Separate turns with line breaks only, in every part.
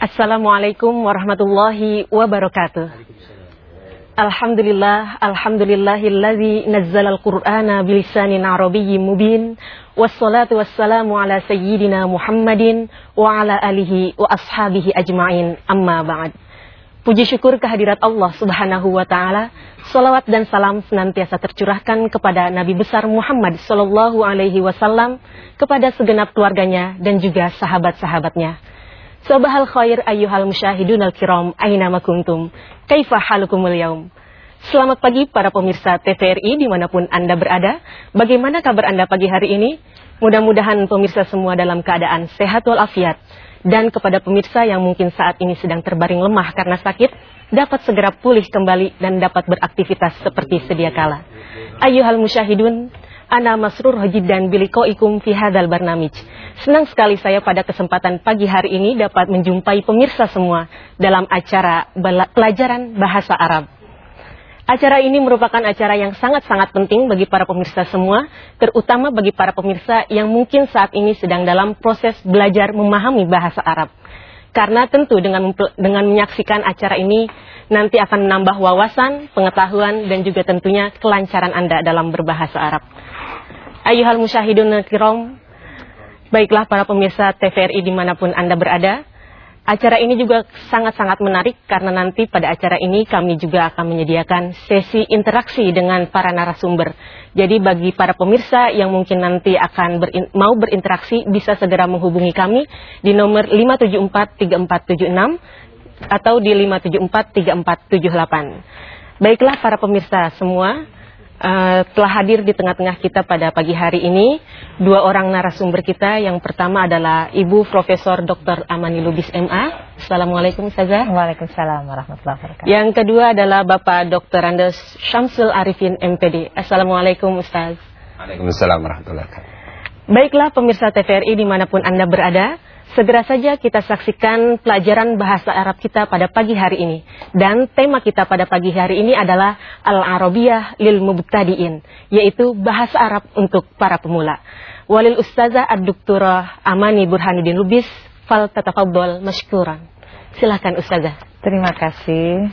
Assalamualaikum warahmatullahi wabarakatuh. Alhamdulillah, alhamdulillahilladzi nazzalal qur'ana bilisanin arabiyyin mubin. Wassalatu wassalamu ala sayyidina Muhammadin wa ala alihi wa ashabihi ajma'in. Amma ba'd. Puji syukur kehadirat Allah subhanahu wa ta'ala. Salawat dan salam senantiasa tercurahkan kepada Nabi besar Muhammad sallallahu alaihi wasallam Kepada segenap keluarganya dan juga sahabat-sahabatnya Sabahal khair ayyuhal musyahidun al-kiram aina makuntum. Kaifa halukumul yaum? Selamat pagi para pemirsa TVRI di mana pun Anda berada. Bagaimana kabar Anda pagi hari ini? Mudah-mudahan pemirsa semua dalam keadaan sehat walafiat. Dan kepada pemirsa yang mungkin saat ini sedang terbaring lemah karena sakit, dapat segera pulih kembali dan dapat beraktivitas seperti sedia kala. Ayyuhal musyahidun, Ana masrur dan bilikoikum fi hadal barnamij. Senang sekali saya pada kesempatan pagi hari ini dapat menjumpai pemirsa semua dalam acara pelajaran bahasa Arab. Acara ini merupakan acara yang sangat-sangat penting bagi para pemirsa semua, terutama bagi para pemirsa yang mungkin saat ini sedang dalam proses belajar memahami bahasa Arab. Karena tentu dengan dengan menyaksikan acara ini nanti akan menambah wawasan, pengetahuan dan juga tentunya kelancaran Anda dalam berbahasa Arab. Ayuhal musyahidun kiram Baiklah para pemirsa TVRI di mana pun Anda berada Acara ini juga sangat-sangat menarik karena nanti pada acara ini kami juga akan menyediakan sesi interaksi dengan para narasumber. Jadi bagi para pemirsa yang mungkin nanti akan berin, mau berinteraksi bisa segera menghubungi kami di nomor 5743476 atau di 5743478. Baiklah para pemirsa semua, uh, telah hadir di tengah-tengah kita pada pagi hari ini dua orang narasumber kita. Yang pertama adalah Ibu Profesor Dr. Amani Lubis MA. Assalamualaikum Ustazah.
Waalaikumsalam warahmatullahi wabarakatuh.
Yang kedua adalah Bapak Dr. Andes Syamsul Arifin MPD. Assalamualaikum Ustaz.
Waalaikumsalam warahmatullahi wabarakatuh.
Baiklah pemirsa TVRI di mana pun Anda berada. Segera saja kita saksikan pelajaran bahasa Arab kita pada pagi hari ini. Dan tema kita pada pagi hari ini adalah Al-Arabiyah lil Mubtadi'in, yaitu bahasa Arab untuk para pemula. Walil Ustazah Ad-Dukturah Amani Burhanuddin Lubis, fal tatafadol mashkuran. Silakan Ustazah.
Terima kasih.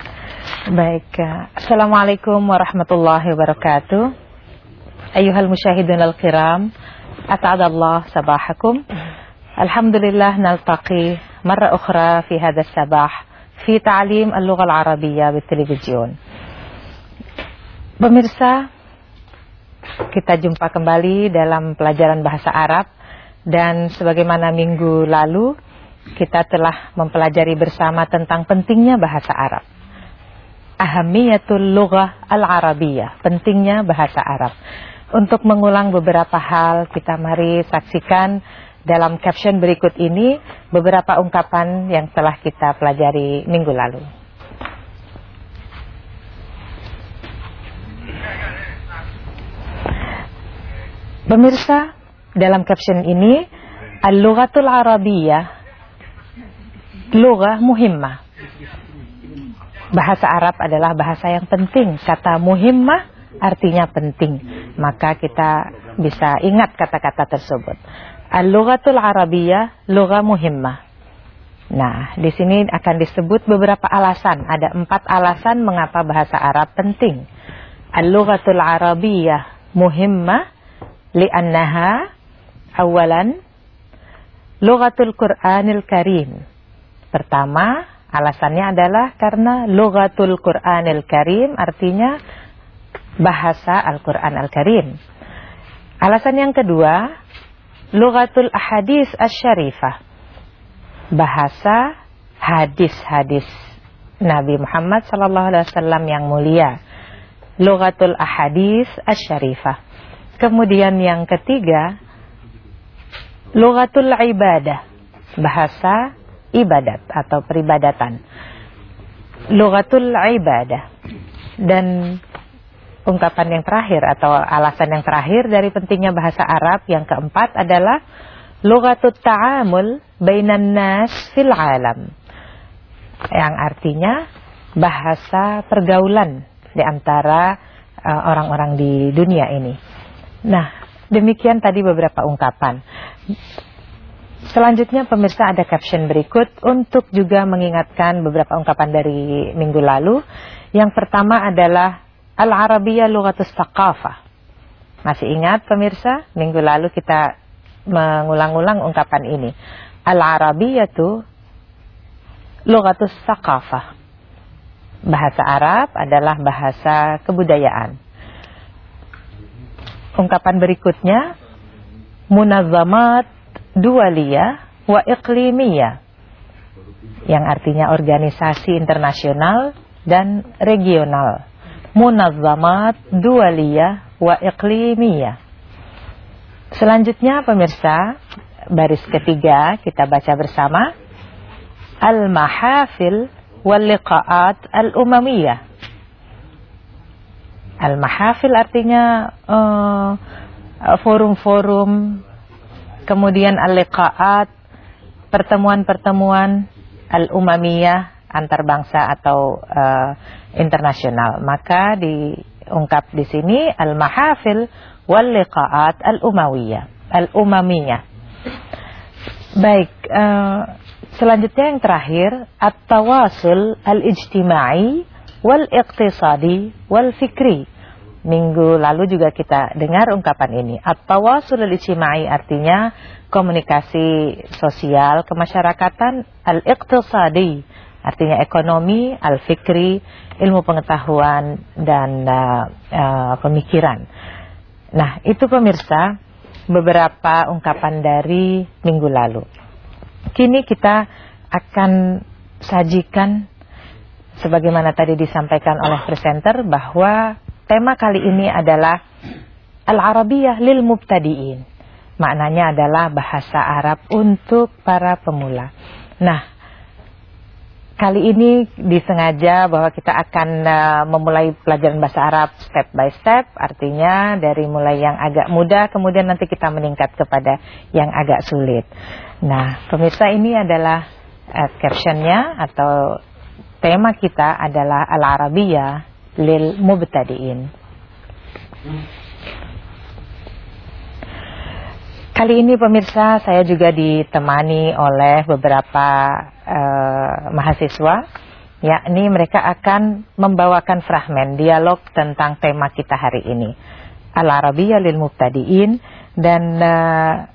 Baik. Assalamualaikum warahmatullahi wabarakatuh. Ayuhal musyahidun al-kiram. Ata'adallah sabahakum. الحمد لله نلتقي مرة أخرى في هذا الصباح في تعليم اللغة العربية بالتلفزيون Pemirsa, kita jumpa kembali dalam pelajaran bahasa Arab dan sebagaimana minggu lalu kita telah mempelajari bersama tentang pentingnya bahasa Arab. Ahamiyatul lughah al-arabiyah, pentingnya bahasa Arab. Untuk mengulang beberapa hal, kita mari saksikan dalam caption berikut ini beberapa ungkapan yang telah kita pelajari minggu lalu. Pemirsa, dalam caption ini Al-Lughatul Arabiyyah Lughah muhimmah. Bahasa Arab adalah bahasa yang penting. Kata muhimmah artinya penting. Maka kita bisa ingat kata-kata tersebut Al-lughatul Arabiyah lugha muhimmah. Nah, di sini akan disebut beberapa alasan. Ada empat alasan mengapa bahasa Arab penting. Al-lughatul Arabiyah muhimmah li'annaha awalan lughatul Qur'anil Karim. Pertama, alasannya adalah karena lughatul Qur'anil Karim artinya bahasa Al-Qur'an Al-Karim. Alasan yang kedua, Lughatul Ahadis Asy-Syarifah. Bahasa hadis-hadis Nabi Muhammad sallallahu alaihi wasallam yang mulia. Lughatul Ahadis Asy-Syarifah. Kemudian yang ketiga, Lughatul Ibadah. Bahasa ibadat atau peribadatan. Lughatul Ibadah. Dan ungkapan yang terakhir atau alasan yang terakhir dari pentingnya bahasa Arab yang keempat adalah lughatut ta'amul bainan nas fil alam yang artinya bahasa pergaulan di antara uh, orang-orang uh, di dunia ini. Nah, demikian tadi beberapa ungkapan. Selanjutnya pemirsa ada caption berikut untuk juga mengingatkan beberapa ungkapan dari minggu lalu. Yang pertama adalah Al-Arabiyah Lughatus Thaqafah. Masih ingat pemirsa? Minggu lalu kita mengulang-ulang ungkapan ini. Al-Arabiyah itu Lughatus Thaqafah. Bahasa Arab adalah bahasa kebudayaan. Ungkapan berikutnya Munazamat dualiyah wa iklimiyah yang artinya organisasi internasional dan regional munazzamat dualiyah wa iklimiyah selanjutnya pemirsa baris ketiga kita baca bersama. Al-mahafil wal liqaat al-umamiyah. Al-mahafil artinya uh, forum-forum kemudian al-liqaat, pertemuan-pertemuan al-umamiyah antar bangsa atau uh, internasional. Maka diungkap di sini al-mahafil wal liqaat al-umawiyah, al-umamiyah. Baik, uh, selanjutnya yang terakhir at-tawasul al-ijtimai wal iqtisadi wal fikri Minggu lalu juga kita dengar ungkapan ini. At-tawasul al-ijtimai artinya komunikasi sosial kemasyarakatan al-iqtisadi artinya ekonomi, al-fikri, ilmu pengetahuan dan uh, uh, pemikiran. Nah, itu pemirsa beberapa ungkapan dari minggu lalu. Kini kita akan sajikan sebagaimana tadi disampaikan oleh presenter bahwa Tema kali ini adalah Al-Arabiyah lil Mubtadi'in. Maknanya adalah bahasa Arab untuk para pemula. Nah, kali ini disengaja bahwa kita akan uh, memulai pelajaran bahasa Arab step by step. Artinya dari mulai yang agak mudah, kemudian nanti kita meningkat kepada yang agak sulit. Nah, pemirsa ini adalah uh, captionnya atau tema kita adalah Al-Arabiyah lil mubtadi'in. Kali ini pemirsa saya juga ditemani oleh beberapa uh, mahasiswa yakni mereka akan membawakan fragmen dialog tentang tema kita hari ini Al-Arabiyyah lil Mubtadi'in dan uh,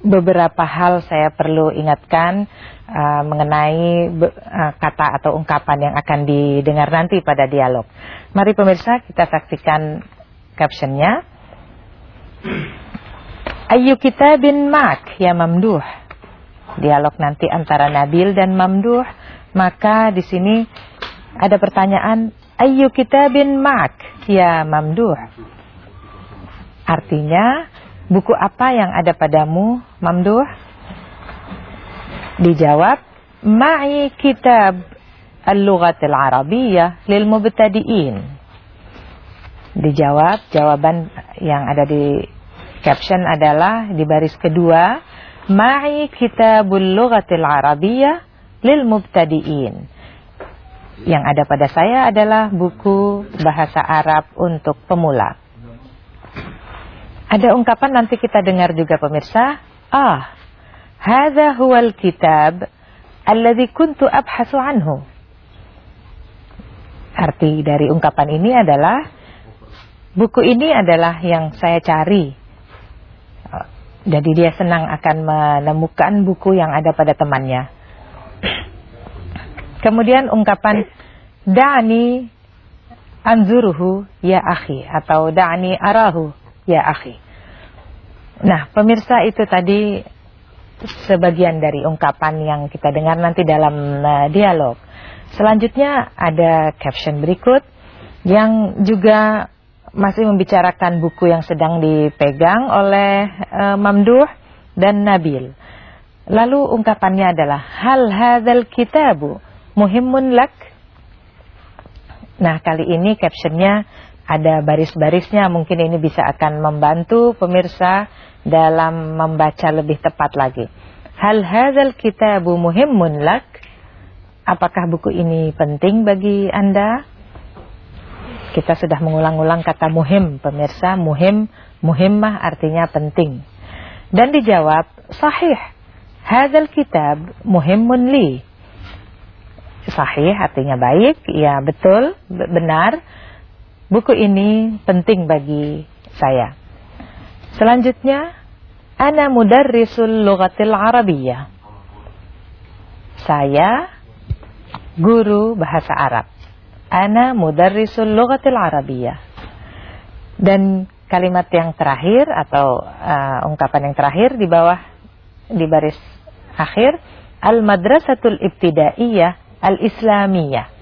beberapa hal saya perlu ingatkan uh, mengenai uh, kata atau ungkapan yang akan didengar nanti pada dialog. Mari pemirsa kita saksikan captionnya. Ayu kita bin mak ya mamduh. Dialog nanti antara Nabil dan Mamduh. Maka di sini ada pertanyaan Ayu kita bin mak ya mamduh. Artinya buku apa yang ada padamu Mamduh? Dijawab, Ma'i kitab Al-Lughat Al-Arabiyyah lil mubtadi'in. Dijawab, jawaban yang ada di caption adalah di baris kedua, Ma'i kitabul lughatil Arabiyyah lil mubtadi'in. Yang ada pada saya adalah buku bahasa Arab untuk pemula. Ada ungkapan nanti kita dengar juga pemirsa. Ah, hadza huwal kitab alladhi kuntu abhasu anhu. Arti dari ungkapan ini adalah buku ini adalah yang saya cari jadi dia senang akan menemukan buku yang ada pada temannya. Kemudian ungkapan da'ni anzuruhu ya akhi atau da'ni arahu ya akhi. Nah, pemirsa itu tadi sebagian dari ungkapan yang kita dengar nanti dalam uh, dialog. Selanjutnya ada caption berikut yang juga masih membicarakan buku yang sedang dipegang oleh uh, Mamduh dan Nabil. Lalu ungkapannya adalah hal hadzal kitabu muhimun lak. Nah, kali ini captionnya ada baris-barisnya mungkin ini bisa akan membantu pemirsa dalam membaca lebih tepat lagi. Hal hadzal kitabu muhimmun lak? Apakah buku ini penting bagi Anda? Kita sudah mengulang-ulang kata muhim, pemirsa. Muhim, muhimmah artinya penting. Dan dijawab, sahih. Hadzal kitab muhimmun li. Sahih artinya baik, ya betul, benar. Buku ini penting bagi saya. Selanjutnya, ana mudarrisul lughatil arabiyyah. Saya guru bahasa Arab. Ana mudarrisul lughatil arabiyyah. Dan kalimat yang terakhir atau uh, ungkapan yang terakhir di bawah di baris akhir al-madrasatul ibtidaiyah al-islamiyah.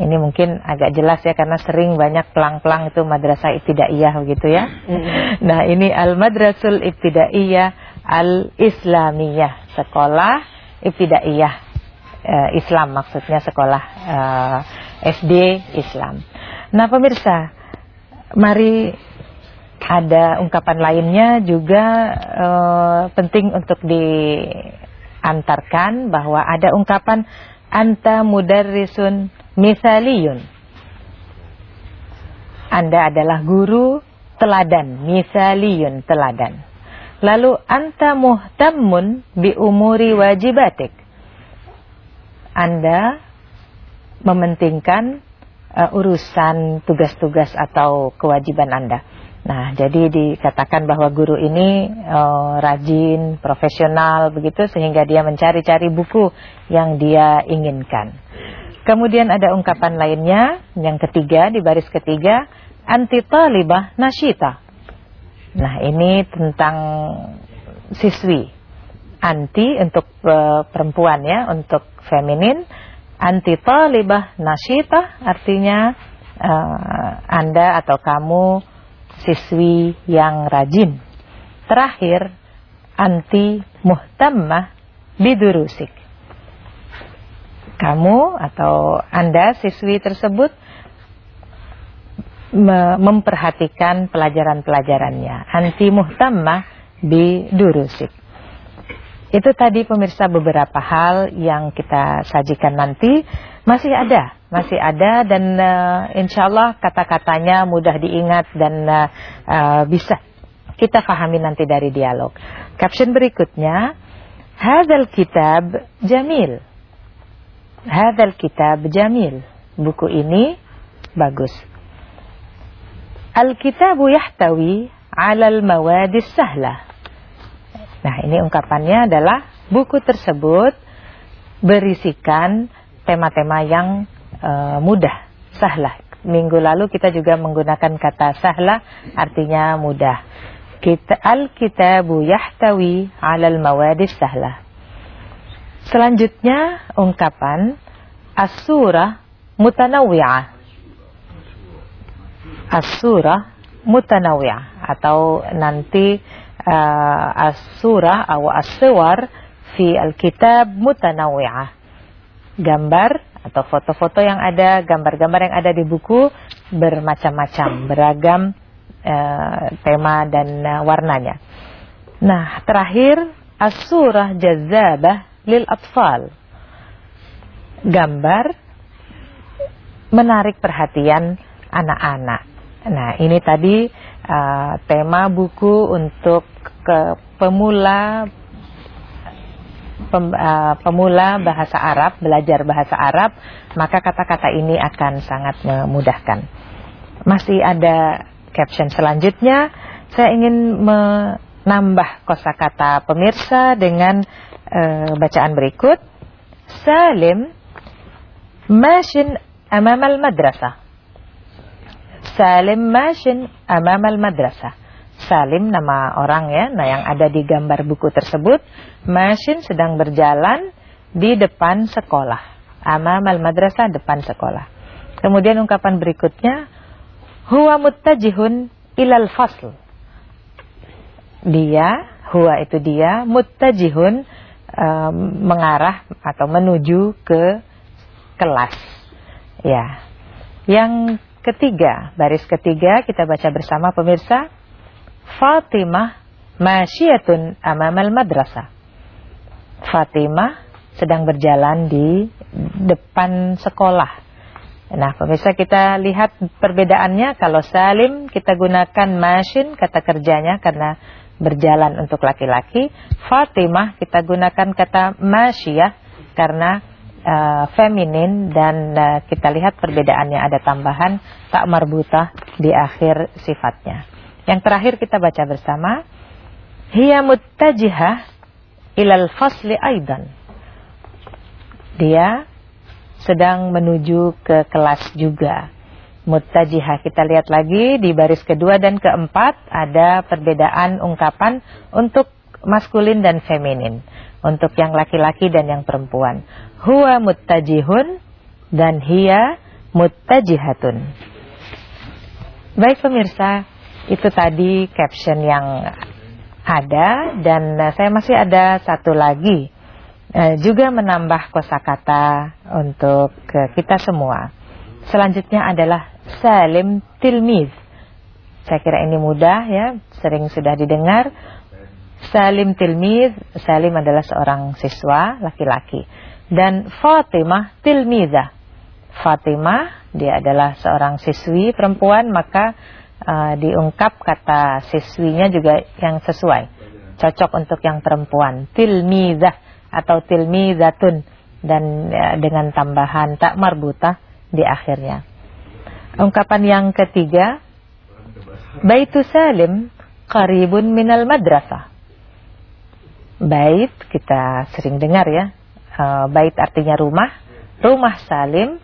Ini mungkin agak jelas ya karena sering banyak pelang-pelang itu madrasah ibtidaiyah begitu ya. Nah, ini al-madrasul ibtidaiyah al-islamiyah, sekolah ibtidaiyah uh, Islam maksudnya sekolah uh, SD Islam. Nah, pemirsa, mari ada ungkapan lainnya juga uh, penting untuk diantarkan bahwa ada ungkapan anta mudarrisun misaliyun. Anda adalah guru teladan, misaliyun teladan. Lalu anta muhtammun bi umuri wajibatik. Anda mementingkan uh, urusan tugas-tugas atau kewajiban Anda. Nah, jadi dikatakan bahwa guru ini uh, rajin, profesional begitu sehingga dia mencari-cari buku yang dia inginkan. Kemudian ada ungkapan lainnya, yang ketiga di baris ketiga, anti talibah nasyita. Nah, ini tentang siswi. Anti untuk uh, perempuan ya, untuk feminin. Anti talibah nasyita artinya uh, Anda atau kamu siswi yang rajin. Terakhir, anti muhtammah bidurusik. Kamu atau Anda siswi tersebut memperhatikan pelajaran-pelajarannya. Anti muhtammah bidurusik. Itu tadi pemirsa beberapa hal yang kita sajikan nanti masih ada, masih ada dan uh, insya Allah kata-katanya mudah diingat dan uh, uh, bisa kita pahami nanti dari dialog. Caption berikutnya, Hadal kitab jamil. Hadal kitab jamil. Buku ini bagus. Al-kitabu yahtawi alal mawadis sahlah Nah ini ungkapannya adalah buku tersebut berisikan tema-tema yang uh, mudah, sahlah. Minggu lalu kita juga menggunakan kata sahlah artinya mudah. Kita al-kitabu yahtawi 'alal mawadis sahlah. Selanjutnya ungkapan as-surah mutanawwi'ah. As-surah atau nanti as-surah atau as-suwar fi al-kitab mutanawwi'ah. Gambar atau foto-foto yang ada, gambar-gambar yang ada di buku bermacam-macam, beragam uh, tema dan uh, warnanya. Nah, terakhir as-surah jazabah lil atfal. Gambar menarik perhatian anak-anak. Nah, ini tadi uh, tema buku untuk ke pemula pem, uh, pemula bahasa Arab, belajar bahasa Arab, maka kata-kata ini akan sangat memudahkan. Masih ada caption selanjutnya, saya ingin menambah kosakata pemirsa dengan uh, bacaan berikut. Salim mashin amamal madrasah. Salim Mashin Amam al-Madrasah. Salim nama orang ya, nah yang ada di gambar buku tersebut. Mashin sedang berjalan di depan sekolah. Amam al-Madrasah depan sekolah. Kemudian ungkapan berikutnya. Huwa muttajihun ilal fasl. Dia, huwa itu dia, muttajihun um, mengarah atau menuju ke kelas. Ya. Yang ketiga, baris ketiga kita baca bersama pemirsa. Fatimah masyiyatun amamal madrasah. Fatimah sedang berjalan di depan sekolah. Nah, pemirsa kita lihat perbedaannya kalau Salim kita gunakan masyin kata kerjanya karena berjalan untuk laki-laki. Fatimah kita gunakan kata masyiyah karena uh, feminin dan uh, kita lihat perbedaannya ada tambahan tak marbutah di akhir sifatnya. Yang terakhir kita baca bersama. Hiya muttajihah ilal fasli aidan. Dia sedang menuju ke kelas juga. Muttajihah kita lihat lagi di baris kedua dan keempat ada perbedaan ungkapan untuk maskulin dan feminin. Untuk yang laki-laki dan yang perempuan. Huwa muttajihun dan hiya muttajihatun. Baik pemirsa, itu tadi caption yang ada dan saya masih ada satu lagi eh, juga menambah kosakata untuk kita semua. Selanjutnya adalah salim tilmiz. Saya kira ini mudah ya, sering sudah didengar. Salim tilmiz, Salim adalah seorang siswa laki-laki. Dan Fatimah tilmizah. Fatimah, dia adalah seorang siswi perempuan, maka uh, diungkap kata siswinya juga yang sesuai. Cocok untuk yang perempuan. Tilmizah atau tilmizatun. Dan uh, dengan tambahan tak marbutah di akhirnya. Ungkapan yang ketiga, Baitu Salim qaribun minal madrasah. Bait kita sering dengar ya. Uh, bait artinya rumah. Rumah Salim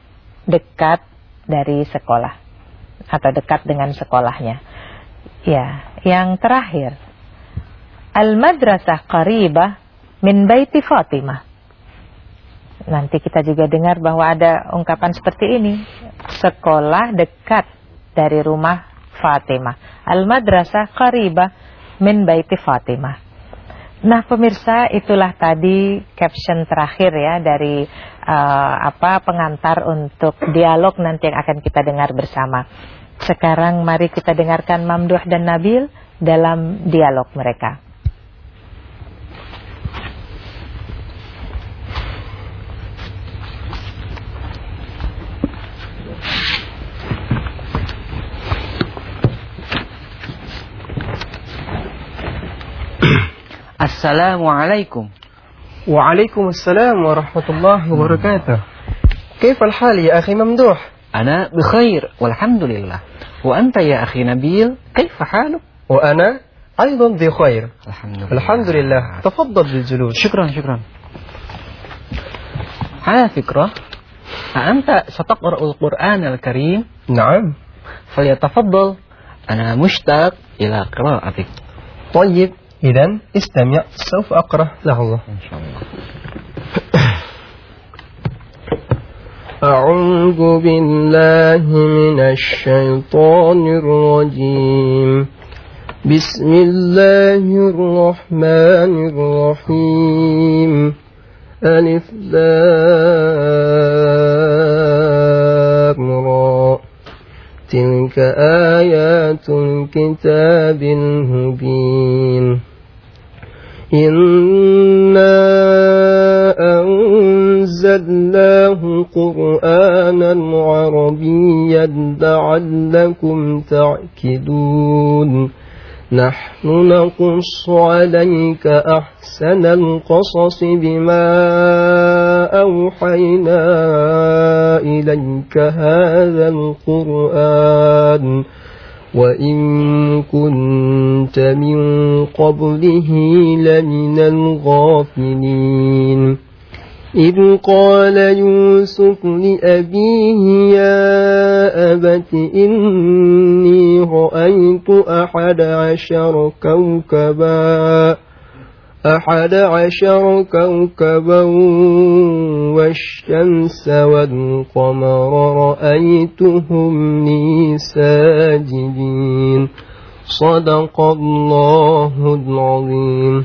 dekat dari sekolah atau dekat dengan sekolahnya. Ya, yang terakhir. Al-madrasah qaribah min baiti Fatimah. Nanti kita juga dengar bahwa ada ungkapan seperti ini. Sekolah dekat dari rumah Fatimah. Al-madrasah qaribah min baiti Fatimah. Nah pemirsa itulah tadi caption terakhir ya dari uh, apa pengantar untuk dialog nanti yang akan kita dengar bersama. Sekarang mari kita dengarkan Mamduh dan Nabil dalam dialog mereka.
Assalamualaikum.
وعليكم السلام ورحمة الله وبركاته. كيف الحال يا أخي ممدوح؟
أنا بخير والحمد لله. وأنت يا أخي نبيل كيف حالك؟
وأنا أيضا بخير.
الحمد لله.
الحمد لله. تفضل بالجلوس.
شكرا شكرا. على فكرة أنت ستقرأ القرآن الكريم؟
نعم.
فليتفضل. أنا مشتاق إلى قراءتك.
طيب إذا استمع سوف أقرأ له الله.
إن شاء الله.
أعوذ بالله من الشيطان الرجيم. بسم الله الرحمن الرحيم. ألف لام. تلك آيات الكتاب المبين. إنا أنزلناه قرآنا عربيا لعلكم تعكدون نحن نقص عليك أحسن القصص بما أوحينا إليك هذا القرآن وإن كنت من قبله لمن الغافلين. إذ قال يوسف لأبيه يا أبت إني رأيت أحد عشر كوكبا أحد عشر كوكبا والشمس والقمر رأيتهم لي ساجدين. صدق الله العظيم.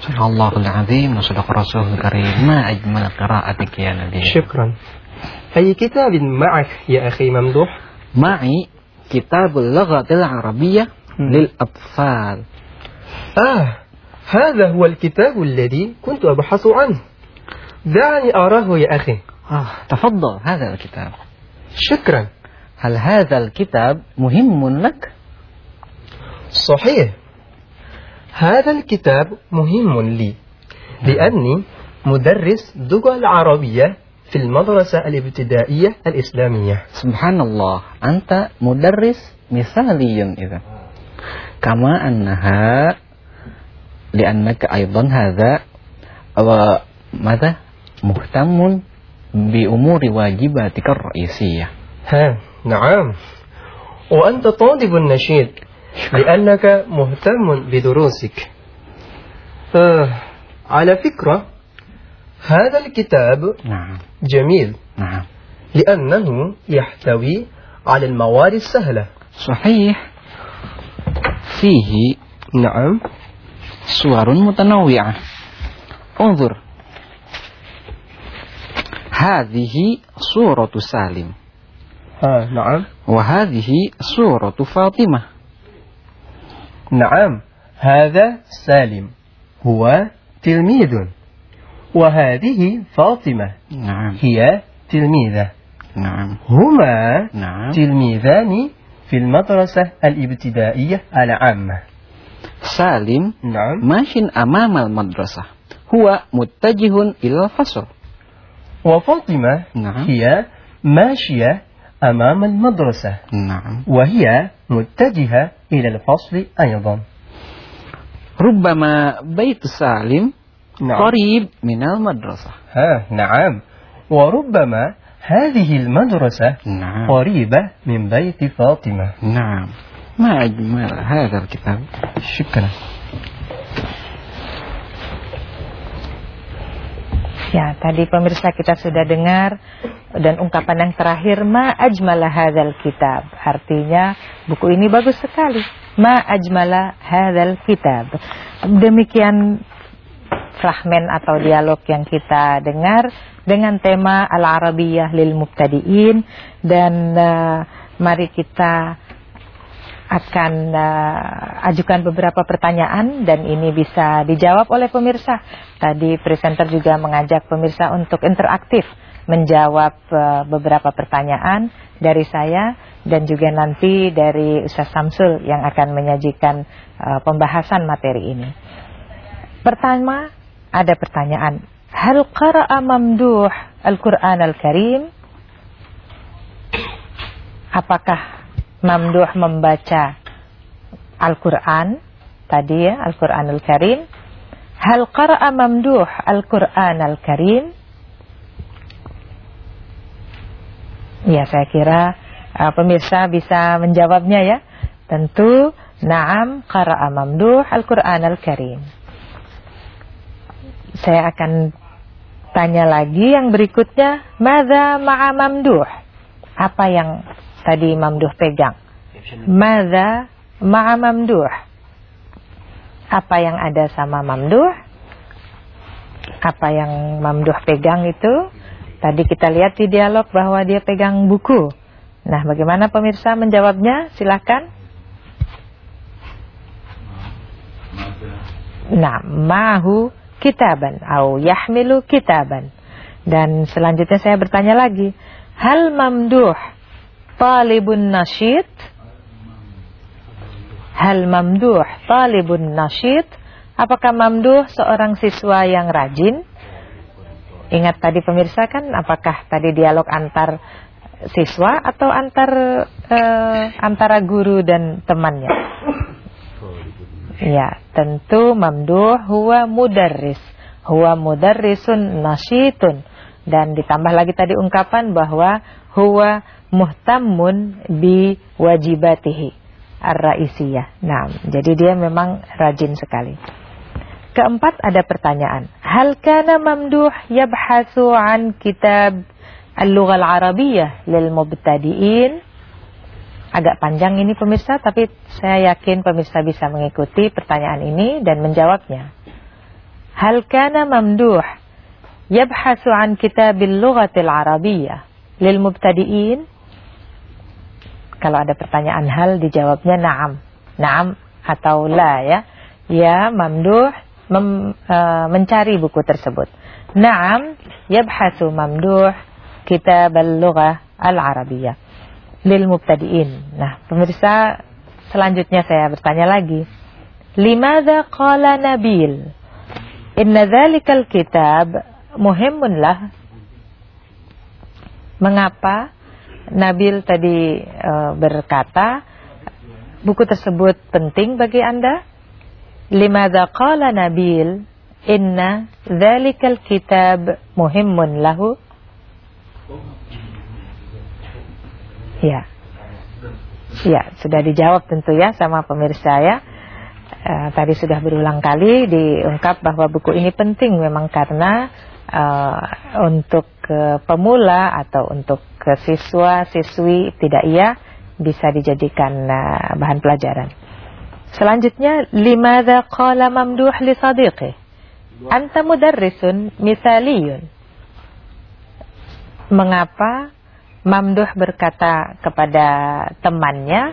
صدق الله العظيم وصدق رسوله الكريم ما أجمل قراءتك يا نبي
شكرا أي كتاب معك يا أخي ممدوح
معي كتاب اللغة العربية للأطفال
آه هذا هو الكتاب الذي كنت أبحث عنه. دعني أراه يا أخي.
آه تفضل هذا الكتاب.
شكرا.
هل هذا الكتاب مهم لك؟
صحيح. هذا الكتاب مهم لي لأني مدرس اللغة العربية في المدرسة الابتدائية الإسلامية.
سبحان الله أنت مدرس مثالي إذا كما أنها لأنك أيضا هذا ماذا؟ مهتم بأمور واجباتك الرئيسية.
ها نعم. وأنت طالب نشيط لأنك مهتم بدروسك. آه على فكرة هذا الكتاب
نعم.
جميل.
نعم.
لأنه يحتوي على المواد السهلة.
صحيح. فيه
نعم.
صور متنوعة. انظر. هذه صورة سالم.
ها نعم.
وهذه صورة فاطمة.
نعم هذا سالم. هو تلميذ. وهذه فاطمة.
نعم.
هي تلميذة.
نعم.
هما
نعم.
تلميذان في المدرسة الابتدائية العامة.
سالم
نعم.
ماش أمام المدرسة. هو متجه إلى الفصل.
وفاطمة
نعم.
هي ماشية أمام المدرسة.
نعم.
وهي متجهة إلى الفصل أيضا.
ربما بيت سالم
نعم.
قريب من المدرسة.
ها نعم. وربما هذه المدرسة
نعم.
قريبة من بيت فاطمة.
نعم. ما أجمل هذا الكتاب
شكرا
Ya, tadi pemirsa kita sudah dengar dan ungkapan yang terakhir ma ajmala hadzal kitab. Artinya buku ini bagus sekali. Ma ajmala hadzal kitab. Demikian fragmen atau dialog yang kita dengar dengan tema Al-Arabiyah lil Mubtadiin dan uh, mari kita akan uh, ajukan beberapa pertanyaan dan ini bisa dijawab oleh pemirsa. Tadi presenter juga mengajak pemirsa untuk interaktif menjawab uh, beberapa pertanyaan dari saya dan juga nanti dari Ustaz Samsul yang akan menyajikan uh, pembahasan materi ini. Pertama, ada pertanyaan. Hal qara'a mamduh Al-Qur'an Al-Karim? Apakah Mamduh membaca Al-Quran. Tadi ya Al-Quran Al-Karim Hal qara'a mamduh Al-Quran Al-Karim Ya saya kira uh, pemirsa bisa menjawabnya ya. Tentu Naam qara'a mamduh Al-Quran Al-Karim Saya akan tanya lagi yang berikutnya. Mada ma'a mamduh? Apa yang tadi mamduh pegang. Mada ma'a mamduh. Apa yang ada sama mamduh? Apa yang mamduh pegang itu? Tadi kita lihat di dialog bahwa dia pegang buku. Nah, bagaimana pemirsa menjawabnya? Silakan. Nah, mahu kitaban atau yahmilu kitaban. Dan selanjutnya saya bertanya lagi, hal mamduh talibun nasyid Hal mamduh talibun nasyid Apakah mamduh seorang siswa yang rajin? Ingat tadi pemirsa kan apakah tadi dialog antar siswa atau antar uh, antara guru dan temannya? Ya, tentu mamduh huwa mudarris. Huwa mudarrisun nasyitun. Dan ditambah lagi tadi ungkapan bahwa huwa muhtamun bi wajibatihi ar-raisiyah. Nah, jadi dia memang rajin sekali. Keempat ada pertanyaan. Hal kana mamduh yabhasu an kitab al-lugha al-arabiyyah lil mubtadi'in? Agak panjang ini pemirsa, tapi saya yakin pemirsa bisa mengikuti pertanyaan ini dan menjawabnya. Hal kana mamduh yabhasu an kitab al-lugha al-arabiyyah lil mubtadi'in? Kalau ada pertanyaan hal dijawabnya na'am. Na'am atau la ya. Ya mamduh mem, uh, mencari buku tersebut. Na'am yabhasu mamduh kitab al-lughah al-arabiyyah lil mubtadi'in. Nah, pemirsa selanjutnya saya bertanya lagi. Limadha qala Nabil? Inna dhalikal kitab muhimmun lah. Mengapa Nabil tadi uh, berkata buku tersebut penting bagi Anda? Limadha qala Nabil inna dhalikal kitab muhimmun lahu? Ya. Ya, sudah dijawab tentu ya sama pemirsa ya. Uh, tadi sudah berulang kali diungkap bahwa buku ini penting memang karena uh, untuk ke pemula atau untuk ke siswa siswi tidak iya bisa dijadikan uh, bahan pelajaran. Selanjutnya limadha qala mamduh li sadiqi anta mudarrisun misaliyun mengapa Mamduh berkata kepada temannya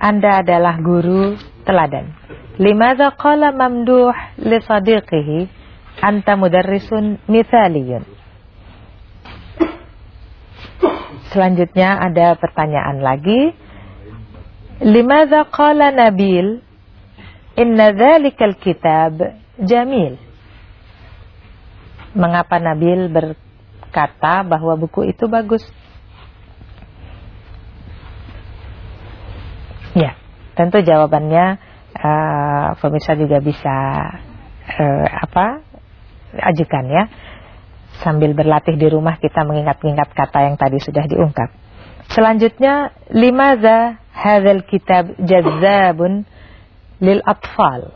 anda adalah guru teladan. Limadha qala mamduh li sadiqihi anta mudarrisun mithaliyun. Selanjutnya ada pertanyaan lagi. Limadha qala Nabil inna dhalikal kitab jamil. Mengapa Nabil berkata bahwa buku itu bagus? Ya, tentu jawabannya uh, pemirsa juga bisa uh, apa ajukan ya. Sambil berlatih di rumah kita mengingat-ingat kata yang tadi sudah diungkap. Selanjutnya, limaza hadzal kitab jazzabun lil atfal.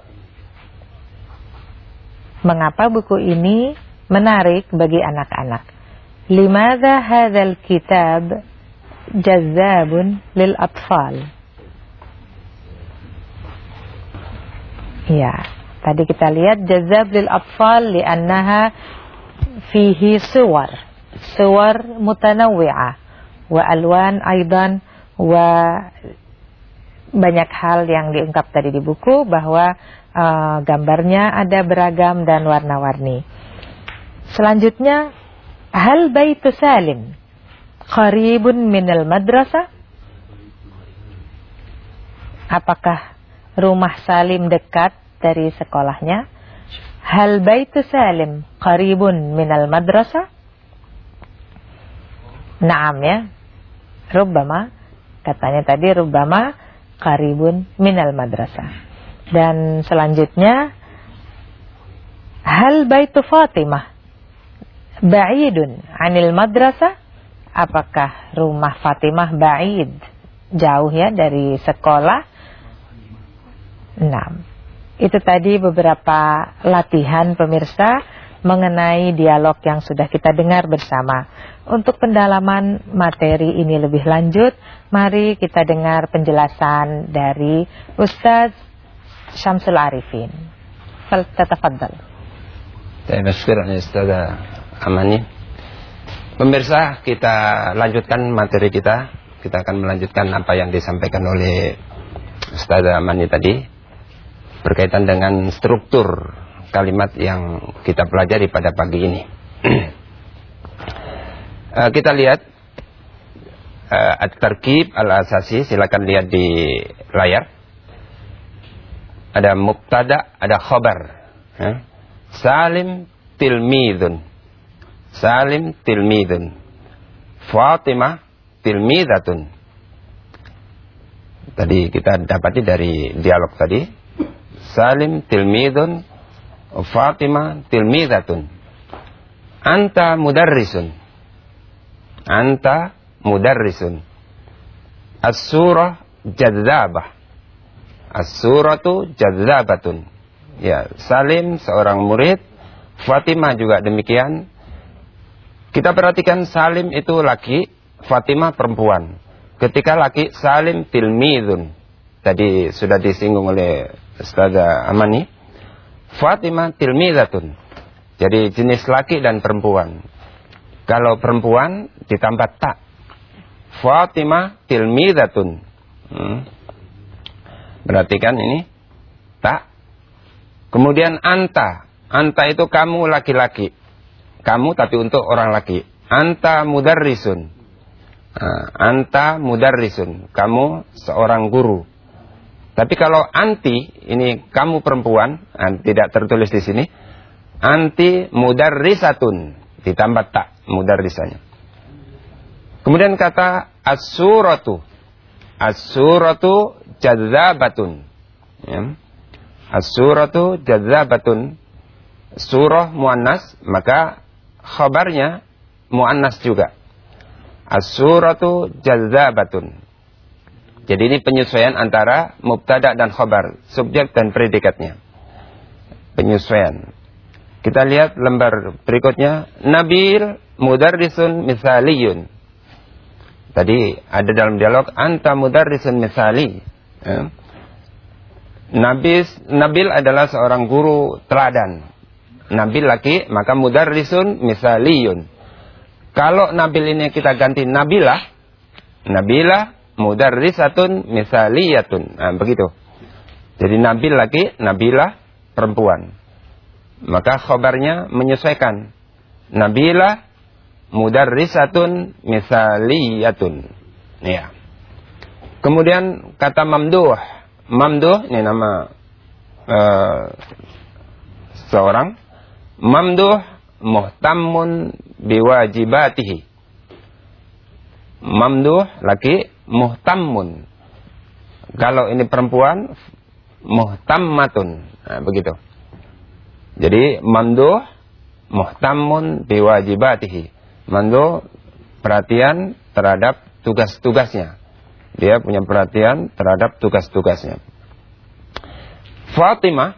Mengapa buku ini menarik bagi anak-anak? Limaza hadzal kitab jazzabun lil atfal? Ya, tadi kita lihat jazab lil atfal li'annaha suwar. Suwar mutanawwi'ah wa alwan aidan wa banyak hal yang diungkap tadi di buku bahwa uh, gambarnya ada beragam dan warna-warni. Selanjutnya, hal baitu salim qaribun minal madrasah? Apakah rumah Salim dekat dari sekolahnya? Hal baitu Salim qaribun minal madrasah? Naam ya. Rubbama katanya tadi rubbama qaribun minal madrasah. Dan selanjutnya hal baitu Fatimah ba'idun anil madrasah? Apakah rumah Fatimah ba'id jauh ya dari sekolah? Nah, itu tadi beberapa latihan pemirsa mengenai dialog yang sudah kita dengar bersama. Untuk pendalaman materi ini lebih lanjut, mari kita dengar penjelasan dari Ustaz Syamsul Arifin. Tetafadal.
Terima kasih Ustaz Amani. Pemirsa, kita lanjutkan materi kita. Kita akan melanjutkan apa yang disampaikan oleh Ustaz Amani tadi berkaitan dengan struktur kalimat yang kita pelajari pada pagi ini. uh, kita lihat uh, at-tarkib al-asasi, silakan lihat di layar. Ada mubtada, ada khabar. Ya. Salim tilmidun. Salim tilmidun. Fatimah tilmidatun. Tadi kita dapati dari dialog tadi Salim tilmidun Fatimah tilmidatun Anta mudarrisun. Anta mudarrisun. As-surah jadzabah. As-suratu jadzabatun. Ya, Salim seorang murid. Fatimah juga demikian. Kita perhatikan Salim itu laki Fatimah perempuan. Ketika laki Salim tilmidun Tadi sudah disinggung oleh Ustazah Amani. Fatimah tilmizatun. Jadi jenis laki dan perempuan. Kalau perempuan ditambah tak. Fatimah tilmizatun. Hmm. Kan ini tak. Kemudian anta. Anta itu kamu laki-laki. Kamu tapi untuk orang laki. Anta mudarrisun. Nah, anta mudarrisun. Kamu seorang guru. Tapi kalau anti, ini kamu perempuan, tidak tertulis di sini. Anti mudarrisatun, ditambah tak mudarrisanya. Kemudian kata as-suratu. As-suratu jadzabatun. Ya. As-suratu jadzabatun. Surah muannas, maka khabarnya muannas juga. As-suratu jadzabatun. Jadi ini penyesuaian antara mubtada dan khabar, subjek dan predikatnya. Penyesuaian. Kita lihat lembar berikutnya. Nabil mudarrisun misaliyun. Tadi ada dalam dialog anta mudarrisun misali. Ya. Nabil, Nabil adalah seorang guru teladan. Nabil laki, maka mudarrisun misaliyun. Kalau Nabil ini kita ganti Nabilah, Nabilah mudarrisatun misaliyatun. Nah, begitu. Jadi Nabil laki, Nabilah perempuan. Maka khabarnya menyesuaikan. Nabilah mudarrisatun misaliyatun. Ya. Kemudian kata mamduh. Mamduh ini nama uh, seorang. Mamduh muhtammun biwajibatihi. Mamduh laki muhtammun. Kalau ini perempuan muhtammatun. Nah, begitu. Jadi mamduh muhtammun biwajibatihi. Mamduh perhatian terhadap tugas-tugasnya. Dia punya perhatian terhadap tugas-tugasnya. Fatimah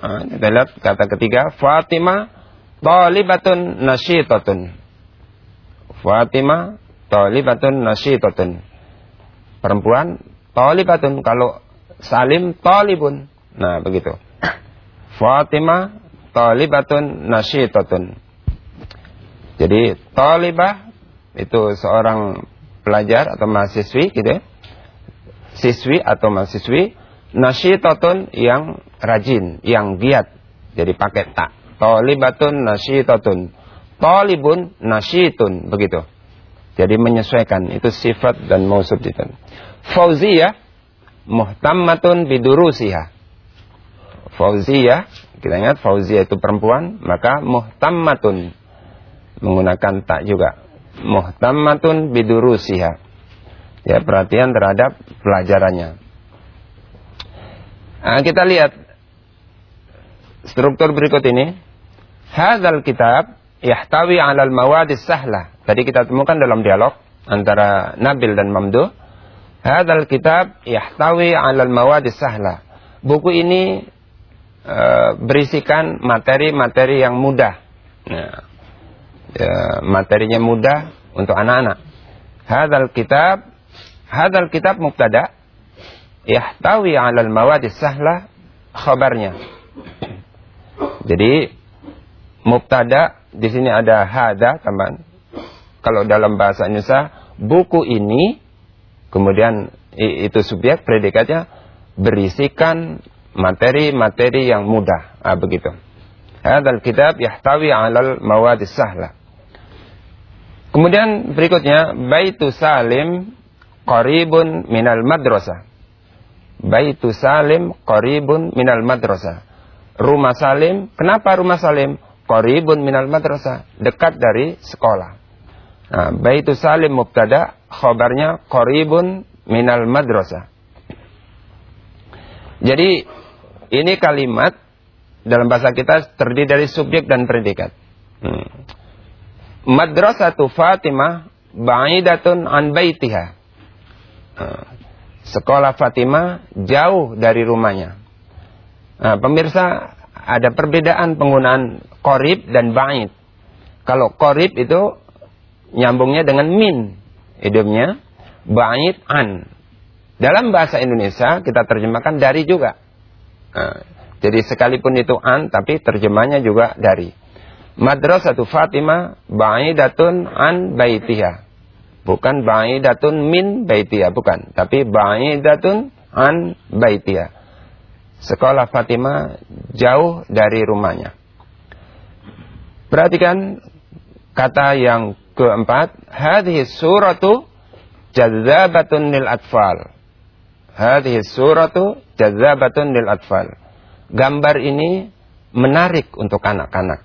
nah, kita lihat kata ketiga Fatimah talibatun nasyitatun. Fatimah talibatun nasyitatun. Perempuan talibatun kalau Salim talibun. Nah, begitu. Fatimah talibatun nasyitatun. Jadi talibah itu seorang pelajar atau mahasiswi gitu ya. Siswi atau mahasiswi nasyitatun yang rajin, yang giat. Jadi pakai tak. Talibatun nasyitatun. Talibun nasyitun begitu. Jadi menyesuaikan itu sifat dan mausuf itu. Fauziyah muhtammatun bidurusiha. Fauziyah, kita ingat Fauziyah itu perempuan, maka muhtammatun menggunakan tak juga. Muhtammatun bidurusiha. Ya, perhatian terhadap pelajarannya. Nah, kita lihat struktur berikut ini. Hadzal kitab yahtawi 'alal mawadis sahlah. Tadi kita temukan dalam dialog antara Nabil dan Mamduh. Hadzal kitab yahtawi 'alal mawadis sahlah. Buku ini e, berisikan materi-materi yang mudah. Nah, ya, materinya mudah untuk anak-anak. Hadzal kitab hadzal kitab mubtada yahtawi 'alal mawadis sahlah khabarnya. Jadi mubtada di sini ada hada teman. Kalau dalam bahasa Indonesia buku ini kemudian itu subjek predikatnya berisikan materi-materi yang mudah. Ah, begitu. Hadal kitab yahtawi 'alal mawadis sahla. Kemudian berikutnya baitu salim qaribun minal madrasah. Baitu salim qaribun minal madrasah. Rumah Salim, kenapa rumah Salim? Qaribun minal madrasah, dekat dari sekolah. Nah, baitu salim mubtada, khabarnya qaribun minal madrasah. Jadi ini kalimat dalam bahasa kita terdiri dari subjek dan predikat. Hmm. Madrasatu Fatimah ba'idatun an baitiha. Nah, sekolah Fatimah jauh dari rumahnya. Nah, pemirsa ada perbedaan penggunaan korib dan ba'id. Kalau korib itu nyambungnya dengan min hidupnya, ba'id an. Dalam bahasa Indonesia kita terjemahkan dari juga. Nah, jadi sekalipun itu an tapi terjemahnya juga dari. Madrasatu Fatimah ba'idatun an baitiha. Bukan ba'idatun min baitiha, bukan. Tapi ba'idatun an baitiha sekolah Fatimah jauh dari rumahnya. Perhatikan kata yang keempat, hadhihi suratu jadzabatun lil atfal. hadhihi suratu jazabatun lil atfal. Gambar ini menarik untuk anak-anak.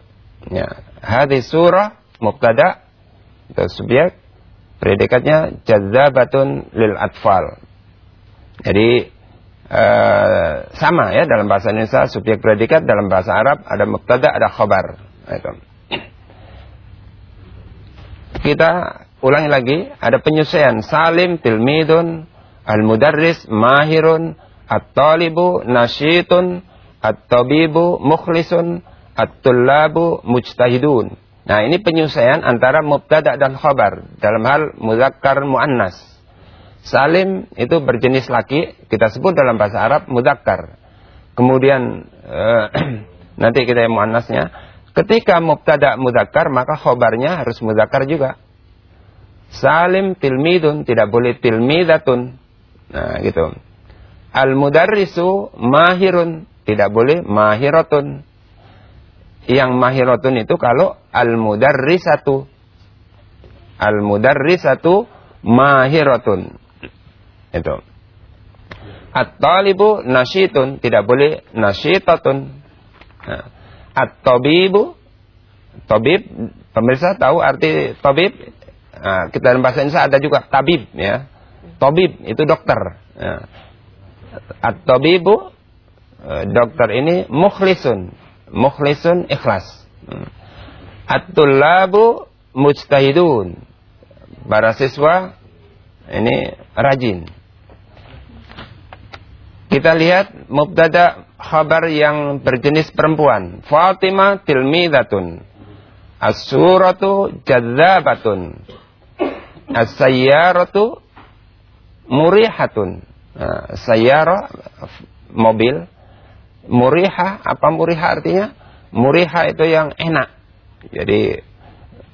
Ya, hadhihi surah mubtada itu subjek predikatnya jazabatun lil atfal. Jadi eh, sama ya dalam bahasa Indonesia subjek predikat dalam bahasa Arab ada mubtada ada khabar. Itu. Kita ulangi lagi ada penyusuan salim tilmidun al-mudarris mahirun at-talibu nasyitun at-tabibu mukhlisun at-tullabu mujtahidun. Nah, ini penyusuan antara mubtada dan khabar dalam hal muzakkar muannas. Salim itu berjenis laki, kita sebut dalam bahasa Arab muzakkar. Kemudian eh, nanti kita yang muannasnya. Ketika mubtada muzakkar, maka khabarnya harus muzakkar juga. Salim tilmidun, tidak boleh tilmidatun. Nah, gitu. Al-mudarrisu mahirun, tidak boleh mahiratun. Yang mahiratun itu kalau al-mudarrisatu. Al-mudarrisatu mahiratun. Itu. At-talibu nasyitun, tidak boleh nasyitatun. Nah, At-tabibu tabib pemirsa tahu arti tabib? Nah, kita dalam bahasa Indonesia ada juga tabib ya. Tabib itu dokter. Ya. At-tabibu eh, dokter ini mukhlisun. Mukhlisun ikhlas. Hmm. At-tullabu mujtahidun. Para siswa ini rajin. Kita lihat mubtada khabar yang berjenis perempuan. Fatimah tilmidatun. As-suratu jadzabatun. As-sayyaratu murihatun. Nah, sayyara mobil. Muriha, apa muriha artinya? Muriha itu yang enak. Jadi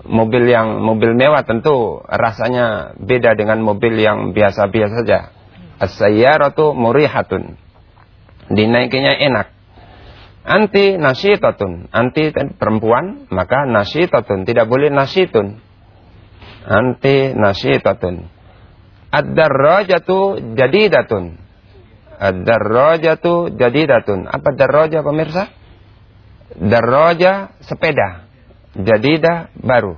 mobil yang mobil mewah tentu rasanya beda dengan mobil yang biasa-biasa saja. As-sayyaratu murihatun. Dinaikinya enak. Anti nasyitatun. Anti perempuan, maka nasyitatun. Tidak boleh nasyitun. Anti nasyitatun. Ad-darrajatu jadidatun. Ad-darrajatu jadidatun. Apa darraja pemirsa? Darraja sepeda. Jadidah baru.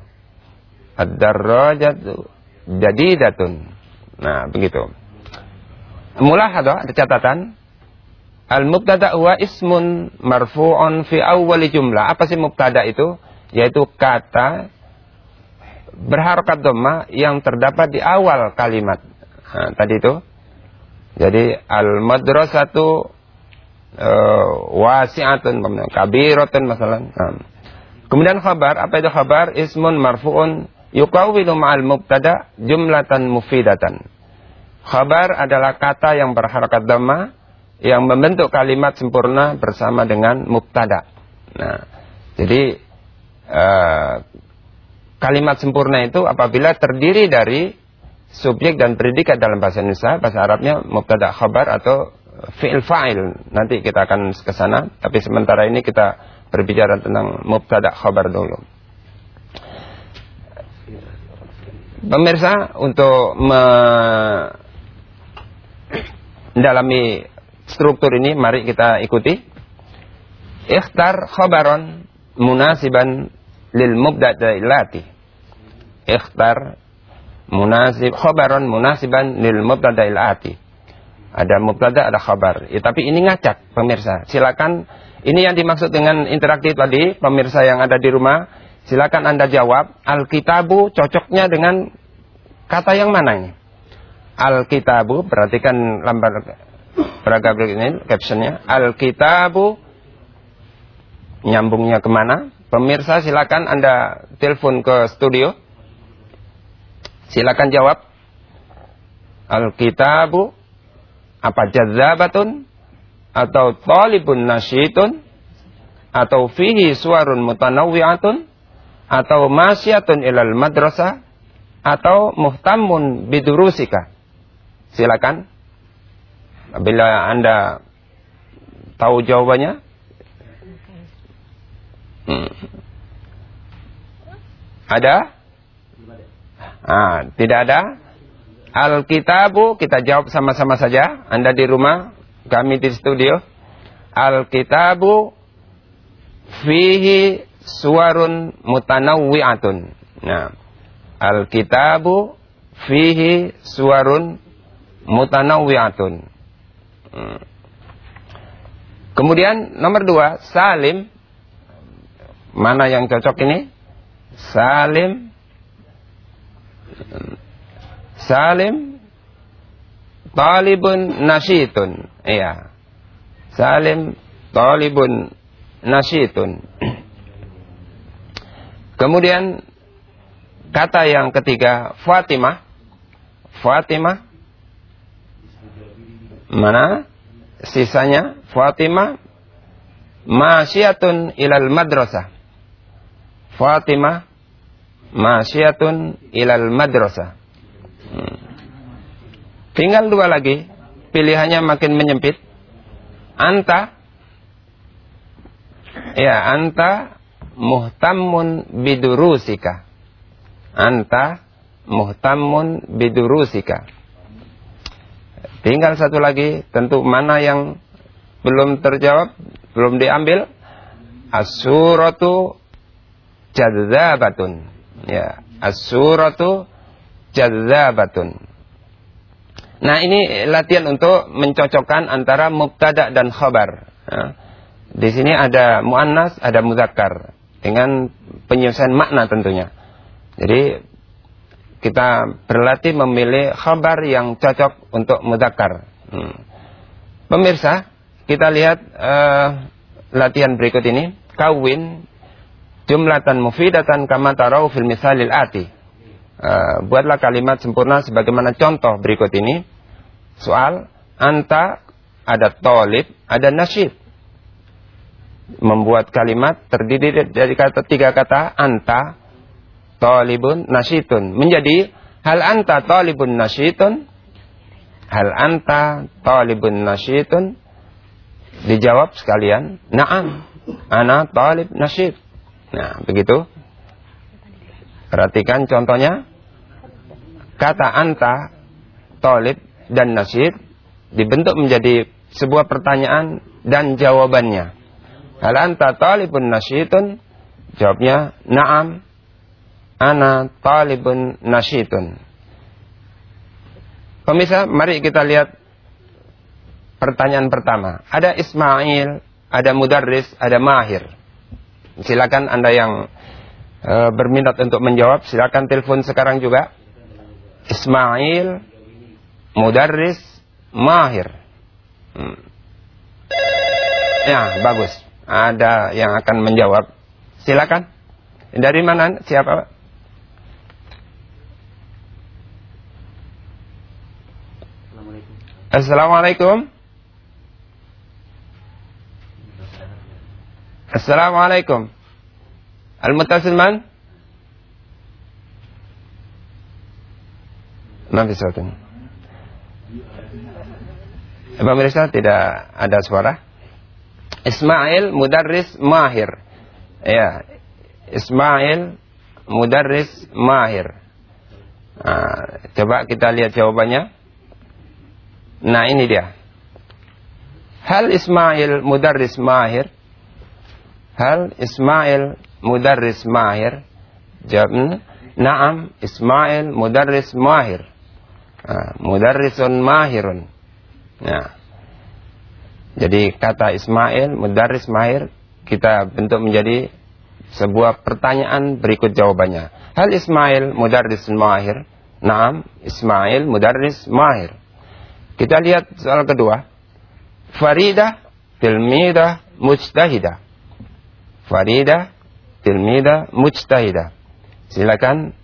Ad-darrajatu jadidatun. Nah, begitu. Mulahadah ada catatan. Al-mubtada huwa ismun marfu'un fi awwali jumlah. Apa sih mubtada itu? Yaitu kata berharokat dhamma yang terdapat di awal kalimat. Nah, tadi itu. Jadi al-madrasatu uh, wasi'atun kabiratun masalah. Nah. Kemudian khabar, apa itu khabar? Ismun marfu'un yuqawwilu ma'al mubtada jumlatan mufidatan. Khabar adalah kata yang berharakat dhamma yang membentuk kalimat sempurna bersama dengan mubtada. Nah, jadi uh, kalimat sempurna itu apabila terdiri dari subjek dan predikat dalam bahasa Indonesia, bahasa Arabnya mubtada khabar atau fi'il fa'il. Nanti kita akan ke sana, tapi sementara ini kita berbicara tentang mubtada khabar dulu. Pemirsa untuk me mendalami struktur ini mari kita ikuti. Ikhtar khabaron munasiban lil mubtada'ilati. Ikhtar munasib khabaron munasiban lil mubtada'ilati. Ada mubtada, ada khabar. Ya, tapi ini ngacak pemirsa. Silakan ini yang dimaksud dengan interaktif tadi, pemirsa yang ada di rumah, silakan Anda jawab, Alkitabu cocoknya dengan kata yang mana ini? Alkitabu, perhatikan lambar peragam ini captionnya. Alkitabu nyambungnya ke mana? Pemirsa silakan Anda telepon ke studio. Silakan jawab. Alkitabu apa jazabatun atau talibun nasyitun atau fihi suarun mutanawwi'atun atau masyatun ilal madrasah atau muhtamun bidurusika Silakan. Bila Anda tahu jawabannya. Hmm. Ada? Ah, tidak ada? Al-kitabu kita jawab sama-sama saja. Anda di rumah, kami di studio. Al-kitabu fihi suwarun mutanawwi'atun. Nah, Al-kitabu fihi suwarun mutanawwi'atun. Hmm. Kemudian nomor dua, salim. Mana yang cocok ini? Salim. Salim. Talibun nasyitun. Iya. Salim. Talibun nasyitun. Kemudian kata yang ketiga Fatimah. Fatimah. Mana? Sisanya Fatimah masyiatun ilal madrasah. Fatimah masyiatun ilal madrasah. Tinggal dua lagi. Pilihannya makin menyempit. Anta. Ya, anta muhtammun bidurusika. Anta muhtammun bidurusika. Tinggal satu lagi, tentu mana yang belum terjawab, belum diambil. As-suratu jadzabatun. Ya, as-suratu jadzabatun. Nah, ini latihan untuk mencocokkan antara mubtada dan khabar. Ya. Di sini ada muannas, ada muzakkar dengan penyelesaian makna tentunya. Jadi kita berlatih memilih khabar yang cocok untuk mudakar. Hmm. Pemirsa, kita lihat uh, latihan berikut ini. Kawin jumlatan mufidatan kama tarau fil misalil ati. Uh, buatlah kalimat sempurna sebagaimana contoh berikut ini. Soal, anta ada tolib, ada nasyid. Membuat kalimat terdiri dari kata tiga kata anta talibun nasyitun menjadi hal anta talibun nasyitun hal anta talibun nasyitun dijawab sekalian na'am ana talib nasyid. Nah begitu perhatikan contohnya kata anta talib dan nasyid dibentuk menjadi sebuah pertanyaan dan jawabannya Hal anta talibun nasyitun? Jawabnya, na'am. Ana talibun nasyitun. Pemirsa, mari kita lihat pertanyaan pertama. Ada Ismail, ada Mudarris, ada Mahir. Silakan Anda yang e, berminat untuk menjawab, silakan telepon sekarang juga. Ismail, Mudarris, Mahir. Hmm. Ya, bagus ada yang akan menjawab. Silakan. Dari mana? Siapa? Assalamualaikum. Assalamualaikum. Al-Muttasil man? Nanti suatu. Pemirsa tidak ada suara? Ismail Mudarris Mahir. Ya. Ismail Mudarris Mahir. Nah, coba kita lihat jawabannya. Nah, ini dia. Hal Ismail Mudarris Mahir? Hal Ismail Mudarris Mahir? Jawabnya, Naam Ismail Mudarris Mahir. Mudarrisun mahirun. Nah, jadi kata Ismail, Mudaris Mahir, kita bentuk menjadi sebuah pertanyaan berikut jawabannya. Hal Ismail Mudaris Mahir? Naam, Ismail Mudaris Mahir. Kita lihat soal kedua. Faridah tilmidah mujtahidah. Faridah tilmidah mujtahidah. Silakan.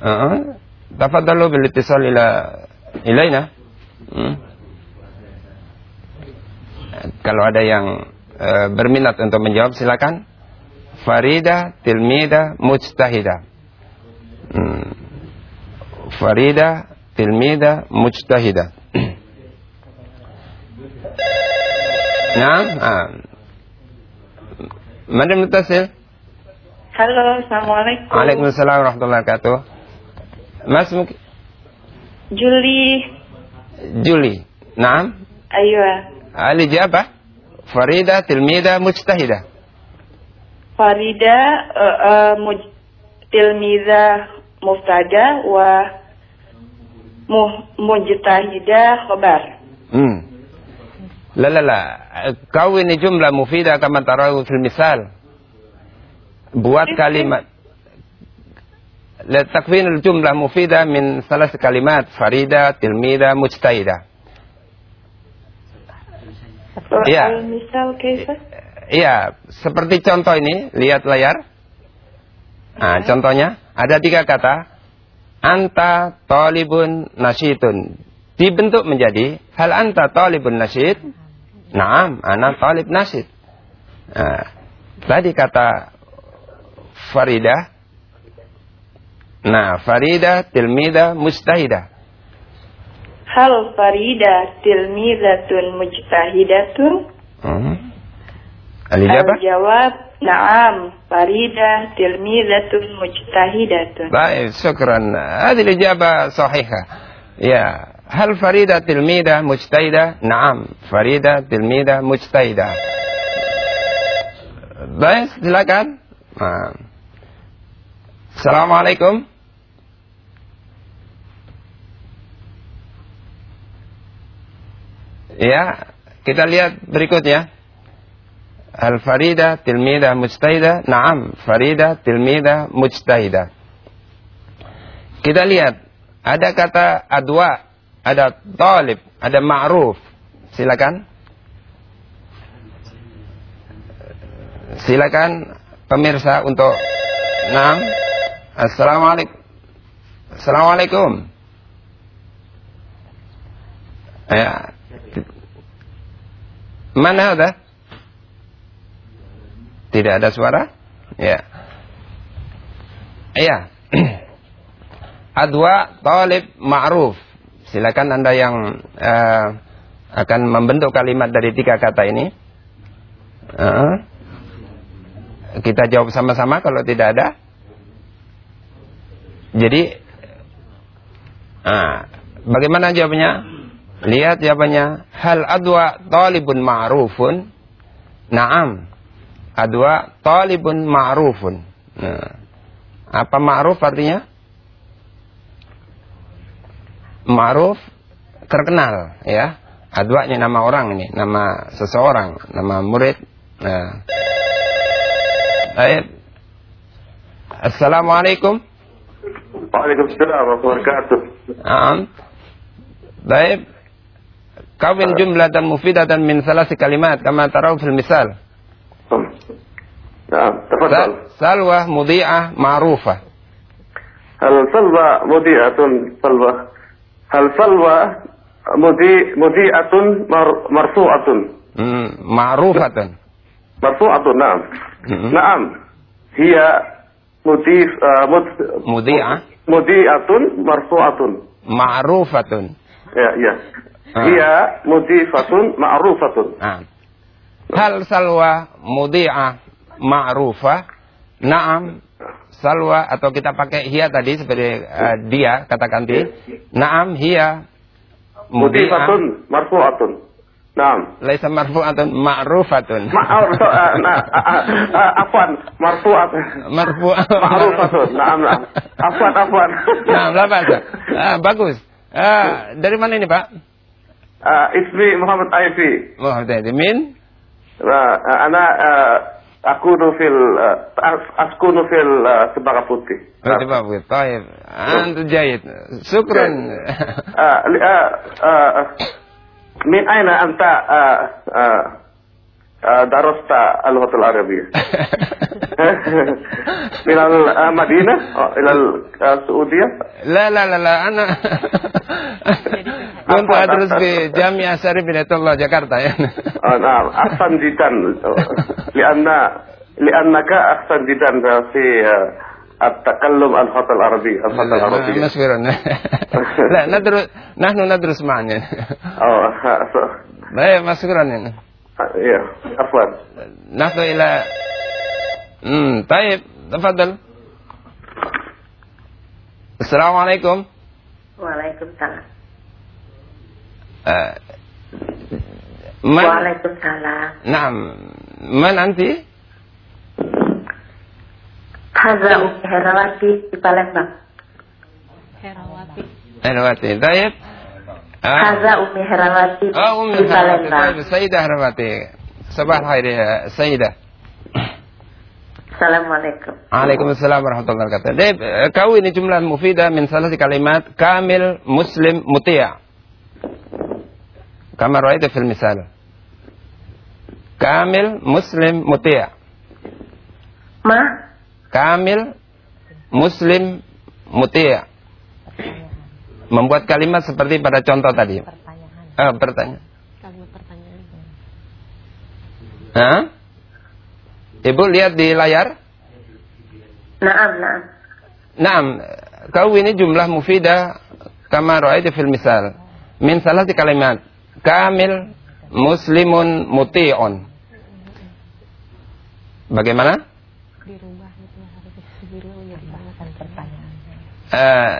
Uh. Tafadhalu bil ittisal ila ilaina. Hmm kalau ada yang e, berminat untuk menjawab silakan. Farida tilmida mujtahida. Hmm. Farida tilmida mujtahida. nah, ah. Madam Mutasil.
Halo, Assalamualaikum.
Waalaikumsalam warahmatullahi wabarakatuh. Mas Muki.
Juli.
Juli. Naam.
Ayuh.
Ali Jabah. Farida, tilmida,
mujtahida. Farida, eh, eh, uh, uh, muj tilmida, Mujtahida, wa
mu mujtahida, khobar. Hmm. لا لا لا كوني جملة مفيدة كما ترى في المثال buat kalimat لا تكوين الجملة مفيدة من ثلاث كلمات فريدة تلميذة مجتهدة Iya.
المثال كيف؟
Iya, seperti contoh ini, lihat layar. Nah, contohnya ada tiga kata. Anta talibun nasyidun. Dibentuk menjadi hal anta talibun nasyid. Naam, ana talib nasid. Nah, tadi kata Farida. Nah, Farida, Tilmida, Mustahidah.
Hal Faridah, Tilmidatun, Mujtahidatun?
Hmm. Al-Ijabah?
Al-Jawab, Naam, Faridah, Mustahida, Mujtahidatun.
Baik, syukran. Adil jawab sahihah. Ya, Hal Farida tilmida mujtaida? Naam, Farida tilmida mujtaida. Baik, silakan. Assalamualaikum. Ya, kita lihat berikutnya. Al Farida tilmida mujtaida? Naam, Farida tilmida mujtaida. Kita lihat ada kata adwa ada talib, ada ma'ruf. Silakan. Silakan pemirsa untuk Naam. Assalamualaikum. Assalamualaikum. Ya. Mana ada? Tidak ada suara? Ya. Iya. Adwa talib ma'ruf. Silakan Anda yang eh, akan membentuk kalimat dari tiga kata ini. Eh, kita jawab sama-sama kalau tidak ada. Jadi, ah, bagaimana jawabnya? Lihat jawabannya. Hal adwa talibun ma'rufun? Naam. Adwa talibun ma'rufun. Nah, apa ma'ruf artinya? ma'ruf terkenal ya. Adwa'nya nama orang ini, nama seseorang, nama murid. Nah. Baik. Assalamualaikum.
Waalaikumsalam warahmatullahi wabarakatuh.
Naam. Baik. Kawin jumlatan mufidatan min salasi kalimat kama tarau fil misal. Oh. Salwa mudiah ma'rufah.
Al-salwa mudhi'atun salwa Hal salwa mudi mudi atun mar, ma'ruf
atun, maru
atun, na'am.
Mm
-hmm. Na'am. Hiya mudi uh,
mud,
maru atun,
ma'ruf
atun, Ya,
ya.
Ah. Hiya ma'ruf
fatun. Ah. Hal salwa mudi'ah ma'rufah. Na'am salwa atau kita pakai hia tadi seperti uh, dia katakan tadi. Iya. Naam hia
Mudifatun
ah.
marfu'atun. Naam.
Laisa marfu'atun ma'rufatun.
Ma'ruf eh, eh, afwan marfu'at.
Marfu'at.
Ma'rufatun. Naam, naam. Afwan, afwan.
Naam, apa? Ah, bagus. Uh, dari mana ini, Pak?
Uh, ismi Muhammad Aifi.
Muhammad Aifi min?
Nah, anak ah, akunu fil ah, askunu fil ah, Cempaka Putih
Berarti Pak Bukit. Taib. Antu jahit. Syukran.
Ah, ah, ah, min aina anta ah, ah, ah, darasta al-lughat al-arabiyyah إلى المدينة أو إلى السعودية
لا لا لا لا أنا كنت
Apa,
أدرس
apa?
في جامعة سري بنت الله جاكرتا يعني.
آه نعم أحسن جدا لأن لأنك أحسن جدا في آه، التكلم اللغة العربية اللغة العربية
مشكورا لا ندرس نحن ندرس معا يعني.
أو آه، ف-
لا مشكورا يعني.
آه، إيه عفوا
نحن إلى امم طيب تفضل Assalamualaikum.
Waalaikumsalam.
Uh, man,
Waalaikumsalam.
Naam. Man anti?
Haza Umi Herawati di Palembang.
Herawati.
Herawati. Taib. Ah.
Haza
Oh, Umi
di
Herawati.
Palembang.
Taib. Sayyidah Herawati. Sabah khair ya, Sayyidah.
Assalamualaikum.
Waalaikumsalam warahmatullahi wabarakatuh. Taib, eh, kau ini jumlah mufidah min salah kalimat kamil muslim mutia. Kama ra'aita fil misal. Kamil muslim mutia.
Ma,
Kamil Muslim Mutia Membuat kalimat seperti pada contoh tadi
Pertanyaan.
eh, Pertanyaan
Kalimat pertanyaan.
Hah? Ibu lihat di layar
naam, naam.
Naam Kau ini jumlah mufidah Kama ra'aiti fil misal Min salati kalimat Kamil Muslimun Muti'un Bagaimana?
Dirubah itu harus sendiri menjadi
Kan pertanyaan.
Eh,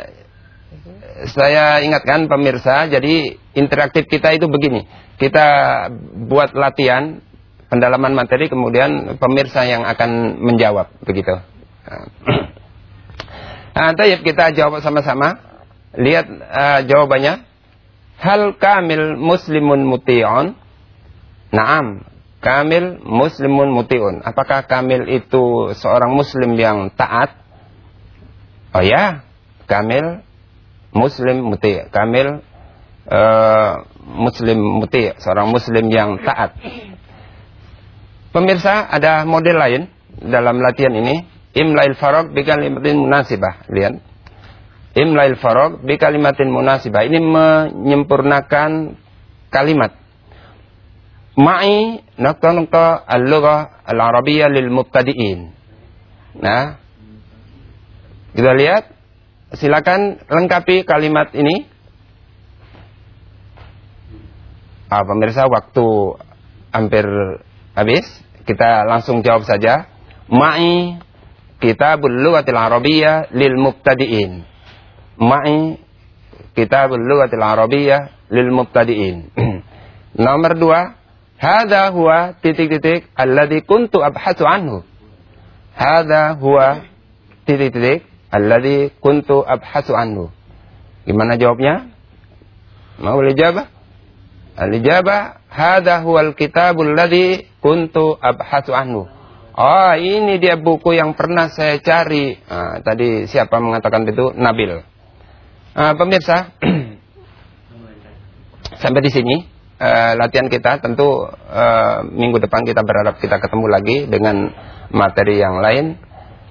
saya ingatkan pemirsa, jadi interaktif kita itu begini. Kita buat latihan pendalaman materi, kemudian pemirsa yang akan menjawab, begitu. Nah, tayyib, kita jawab sama-sama. Lihat eh, jawabannya. Hal kamil muslimun muti'un? Naam, kamil muslimun muti'un. Apakah kamil itu seorang muslim yang taat? Oh ya, kamil muslim muti, kamil eh, muslim muti, seorang muslim yang taat. Pemirsa, ada model lain dalam latihan ini. Imlail farog bi kalimatin munasibah. Lihat. Imlail farog bi kalimatin munasibah. Ini menyempurnakan kalimat. Ma'i naqta al-lughah al-arabiyyah lil mubtadi'in. Nah, kita lihat, silakan lengkapi kalimat ini. Ah, pemirsa, waktu hampir habis. Kita langsung jawab saja. Ma'i kitabul lughatil arabiyyah lil mubtadi'in. Ma'i kitabul lughatil arabiyyah lil mubtadi'in. Nomor dua, Hada huwa titik-titik alladhi kuntu abhasu anhu. Hada huwa titik-titik alladhi kuntu abhasu anhu. Gimana jawabnya? Mau ijabah? Al-ijabah hada huwal kitabul ladzi kuntu abhasu anhu. Oh, ini dia buku yang pernah saya cari. Nah, tadi siapa mengatakan itu? Nabil. Nah, pemirsa, sampai di sini uh, latihan kita. Tentu uh, minggu depan kita berharap kita ketemu lagi dengan materi yang lain.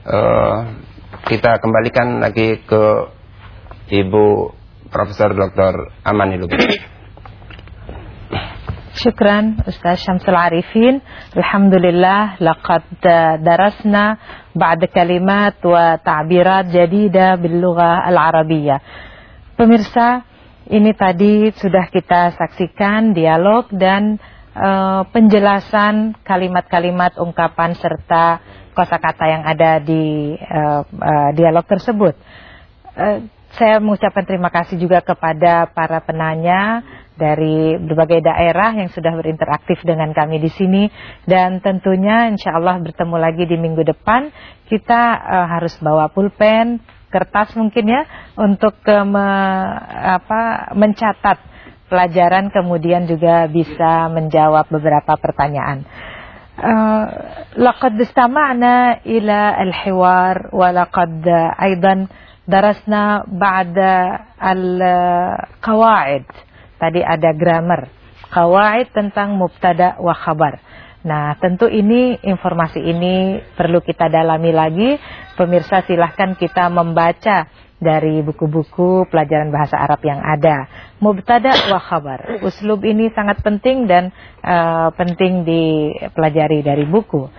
Uh, kita kembalikan lagi ke Ibu Profesor Dr. Amani Lubis.
شكرا أستاذ شمس العارفين الحمد لله لقد درسنا بعد كلمات وتعبيرات جديدة باللغة العربية Pemirsa, ini tadi sudah kita saksikan dialog dan uh, penjelasan kalimat-kalimat ungkapan serta kosakata yang ada di uh, uh, dialog tersebut. Uh, saya mengucapkan terima kasih juga kepada para penanya dari berbagai daerah yang sudah berinteraksi dengan kami di sini dan tentunya insya Allah bertemu lagi di minggu depan kita uh, harus bawa pulpen kertas mungkin ya untuk uh, me, apa, mencatat pelajaran kemudian juga bisa menjawab beberapa pertanyaan. لقد استمعنا إلى الحوار ولقد أيضا درسنا بعد القواعد Tadi ada grammar, kawaid tentang mubtada wa khabar. Nah, tentu ini informasi ini perlu kita dalami lagi. Pemirsa silahkan kita membaca dari buku-buku pelajaran bahasa Arab yang ada. Mubtada wa khabar. Uslub ini sangat penting dan uh, penting dipelajari dari buku.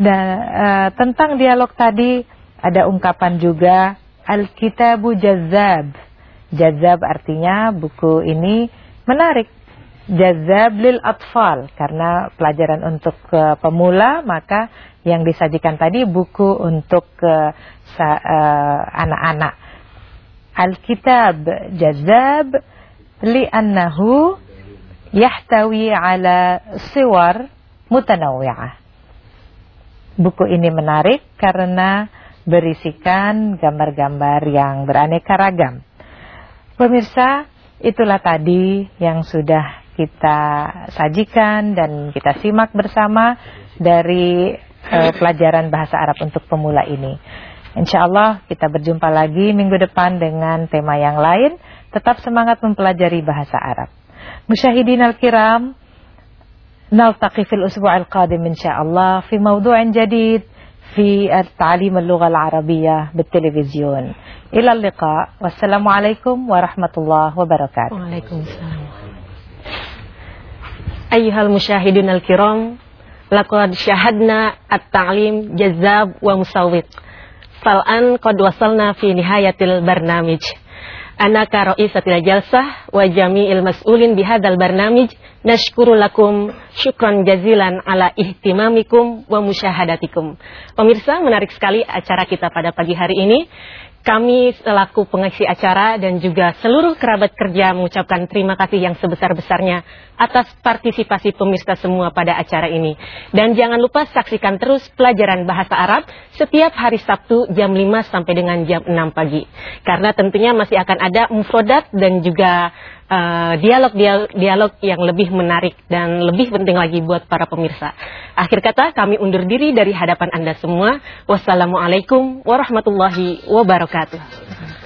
Dan uh, tentang dialog tadi ada ungkapan juga al-kitabu jazab. Jazab artinya buku ini menarik. Jazab lil atfal karena pelajaran untuk uh, pemula maka yang disajikan tadi buku untuk anak-anak. Uh, Al-kitab jazab li'annahu yahtawi ala siwar mutanawwi'ah. Buku ini menarik karena berisikan gambar-gambar yang beraneka ragam. Pemirsa, itulah tadi yang sudah kita sajikan dan kita simak bersama dari uh, pelajaran bahasa Arab untuk pemula ini. Insya Allah kita berjumpa lagi minggu depan dengan tema yang lain. Tetap semangat mempelajari bahasa Arab. Musyahidin al-kiram, naltaqi fil usbu' al-qadim insyaallah fi mawdu'in jadid في التعليم اللغة العربية بالتلفزيون إلى اللقاء والسلام عليكم ورحمة الله وبركاته
وعليكم السلام أيها المشاهدون الكرام لقد شاهدنا التعليم جذاب ومسوق فالآن قد وصلنا في نهاية البرنامج أنا كرئيسة الجلسة وجميع المسؤولين بهذا البرنامج نشكر لكم syukran jazilan ala ihtimamikum wa musyahadatikum. Pemirsa, menarik sekali acara kita pada pagi hari ini. Kami selaku pengisi acara dan juga seluruh kerabat kerja mengucapkan terima kasih yang sebesar-besarnya atas partisipasi pemirsa semua pada acara ini. Dan jangan lupa saksikan terus pelajaran bahasa Arab setiap hari Sabtu jam 5 sampai dengan jam 6 pagi. Karena tentunya masih akan ada mufrodat dan juga dialog-dialog uh, yang lebih menarik dan lebih penting lagi buat para pemirsa. Akhir kata kami undur diri dari hadapan Anda semua. Wassalamualaikum warahmatullahi wabarakatuh.